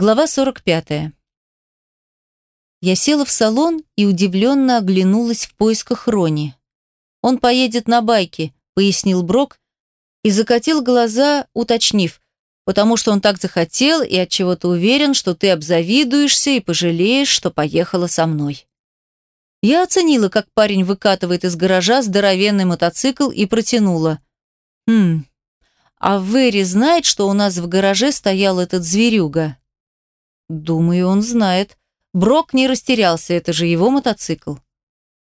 Глава 45. Я села в салон и удивленно оглянулась в поисках Рони. «Он поедет на байке», — пояснил Брок и закатил глаза, уточнив, «потому что он так захотел и от чего то уверен, что ты обзавидуешься и пожалеешь, что поехала со мной». Я оценила, как парень выкатывает из гаража здоровенный мотоцикл и протянула. «Хм, а Вэри знает, что у нас в гараже стоял этот зверюга?» Думаю, он знает. Брок не растерялся, это же его мотоцикл.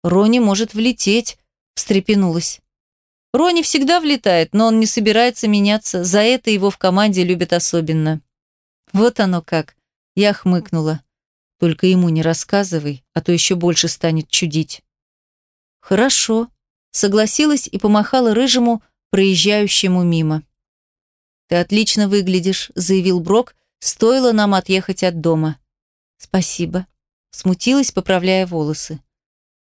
Рони может влететь, встрепенулась. Рони всегда влетает, но он не собирается меняться, за это его в команде любят особенно. Вот оно как. Я хмыкнула. Только ему не рассказывай, а то еще больше станет чудить. Хорошо, согласилась и помахала рыжему, проезжающему мимо. Ты отлично выглядишь, заявил Брок, Стоило нам отъехать от дома. Спасибо. Смутилась, поправляя волосы.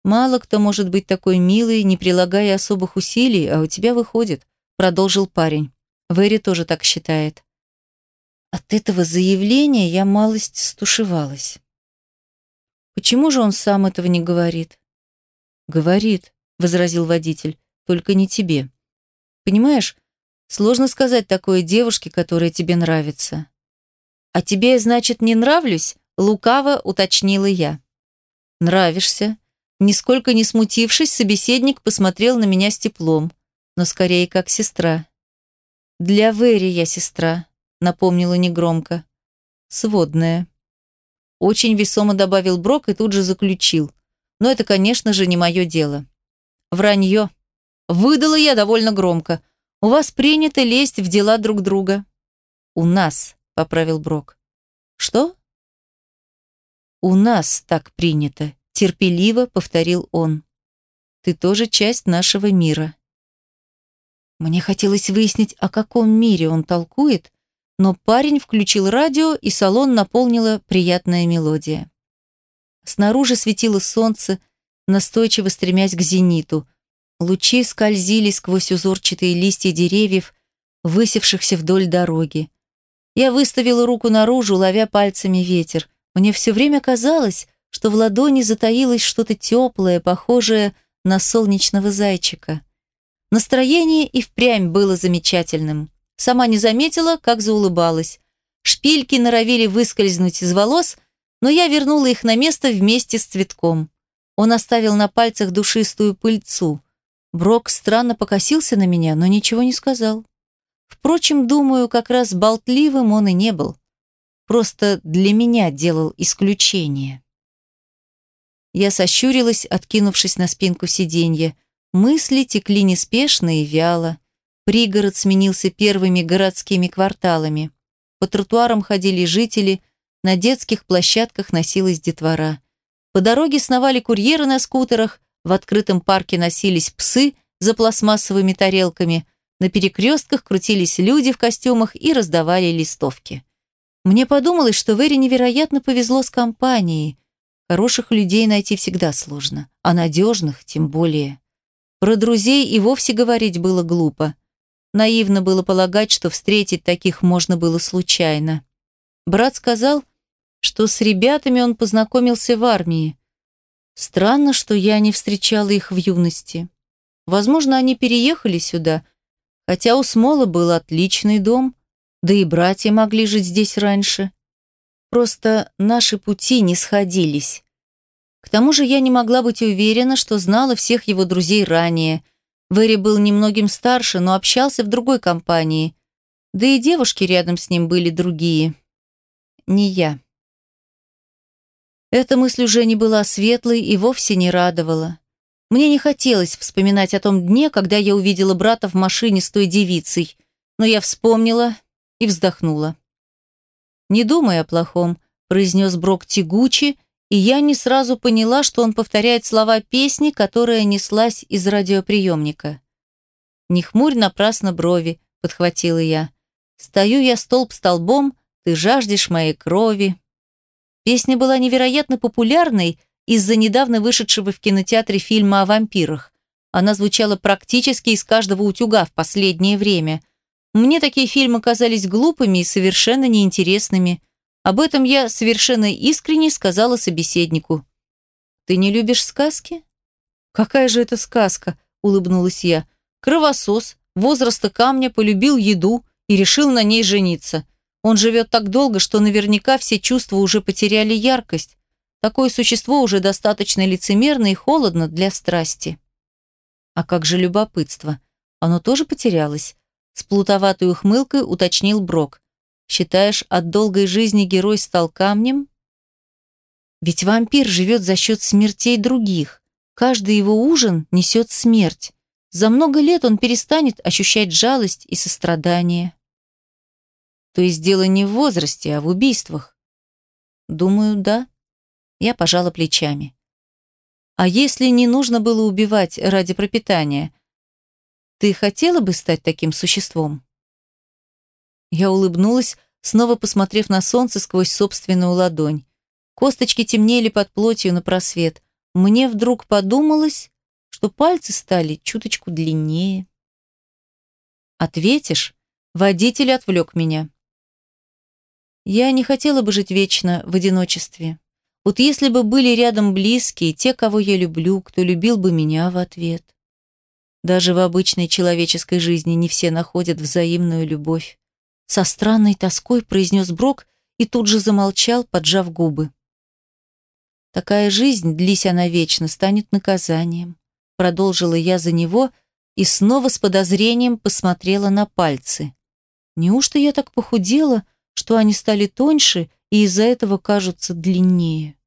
Мало кто может быть такой милый, не прилагая особых усилий, а у тебя выходит, продолжил парень. Вэри тоже так считает. От этого заявления я малость стушевалась. Почему же он сам этого не говорит? Говорит, возразил водитель, только не тебе. Понимаешь, сложно сказать такое девушке, которая тебе нравится. «А тебе, значит, не нравлюсь?» – лукаво уточнила я. «Нравишься». Нисколько не смутившись, собеседник посмотрел на меня с теплом, но скорее как сестра. «Для Вэри я сестра», – напомнила негромко. «Сводная». Очень весомо добавил Брок и тут же заключил. Но это, конечно же, не мое дело. Вранье. Выдала я довольно громко. У вас принято лезть в дела друг друга. У нас поправил Брок. Что? У нас так принято, терпеливо повторил он. Ты тоже часть нашего мира. Мне хотелось выяснить, о каком мире он толкует, но парень включил радио, и салон наполнила приятная мелодия. Снаружи светило солнце, настойчиво стремясь к зениту. Лучи скользили сквозь узорчатые листья деревьев, высевшихся вдоль дороги. Я выставила руку наружу, ловя пальцами ветер. Мне все время казалось, что в ладони затаилось что-то теплое, похожее на солнечного зайчика. Настроение и впрямь было замечательным. Сама не заметила, как заулыбалась. Шпильки норовили выскользнуть из волос, но я вернула их на место вместе с цветком. Он оставил на пальцах душистую пыльцу. Брок странно покосился на меня, но ничего не сказал. Впрочем, думаю, как раз болтливым он и не был. Просто для меня делал исключение. Я сощурилась, откинувшись на спинку сиденья. Мысли текли неспешно и вяло. Пригород сменился первыми городскими кварталами. По тротуарам ходили жители, на детских площадках носилась детвора. По дороге сновали курьеры на скутерах, в открытом парке носились псы за пластмассовыми тарелками – на перекрестках крутились люди в костюмах и раздавали листовки. Мне подумалось, что Вэри невероятно повезло с компанией. Хороших людей найти всегда сложно, а надежных тем более. Про друзей и вовсе говорить было глупо. Наивно было полагать, что встретить таких можно было случайно. Брат сказал, что с ребятами он познакомился в армии. Странно, что я не встречала их в юности. Возможно, они переехали сюда – Хотя у Смола был отличный дом, да и братья могли жить здесь раньше. Просто наши пути не сходились. К тому же я не могла быть уверена, что знала всех его друзей ранее. Вэри был немногим старше, но общался в другой компании. Да и девушки рядом с ним были другие. Не я. Эта мысль уже не была светлой и вовсе не радовала. Мне не хотелось вспоминать о том дне, когда я увидела брата в машине с той девицей, но я вспомнила и вздохнула. «Не думай о плохом», – произнес Брок тягуче, и я не сразу поняла, что он повторяет слова песни, которая неслась из радиоприемника. «Не хмурь напрасно брови», – подхватила я. «Стою я столб столбом, ты жаждешь моей крови». Песня была невероятно популярной, из-за недавно вышедшего в кинотеатре фильма о вампирах. Она звучала практически из каждого утюга в последнее время. Мне такие фильмы казались глупыми и совершенно неинтересными. Об этом я совершенно искренне сказала собеседнику. «Ты не любишь сказки?» «Какая же это сказка?» – улыбнулась я. «Кровосос, возраста камня, полюбил еду и решил на ней жениться. Он живет так долго, что наверняка все чувства уже потеряли яркость. Такое существо уже достаточно лицемерно и холодно для страсти». «А как же любопытство? Оно тоже потерялось?» С плутоватой ухмылкой уточнил Брок. «Считаешь, от долгой жизни герой стал камнем?» Ведь вампир живет за счет смертей других. Каждый его ужин несет смерть. За много лет он перестанет ощущать жалость и сострадание. То есть дело не в возрасте, а в убийствах. Думаю, да. Я пожала плечами. А если не нужно было убивать ради пропитания, ты хотела бы стать таким существом? Я улыбнулась, снова посмотрев на солнце сквозь собственную ладонь. Косточки темнели под плотью на просвет. Мне вдруг подумалось, что пальцы стали чуточку длиннее. «Ответишь?» Водитель отвлек меня. Я не хотела бы жить вечно в одиночестве. Вот если бы были рядом близкие, те, кого я люблю, кто любил бы меня в ответ. Даже в обычной человеческой жизни не все находят взаимную любовь. Со странной тоской произнес Брок и тут же замолчал, поджав губы. Такая жизнь, длись она вечно, станет наказанием. Продолжила я за него и снова с подозрением посмотрела на пальцы. Неужто я так похудела, что они стали тоньше и из-за этого кажутся длиннее?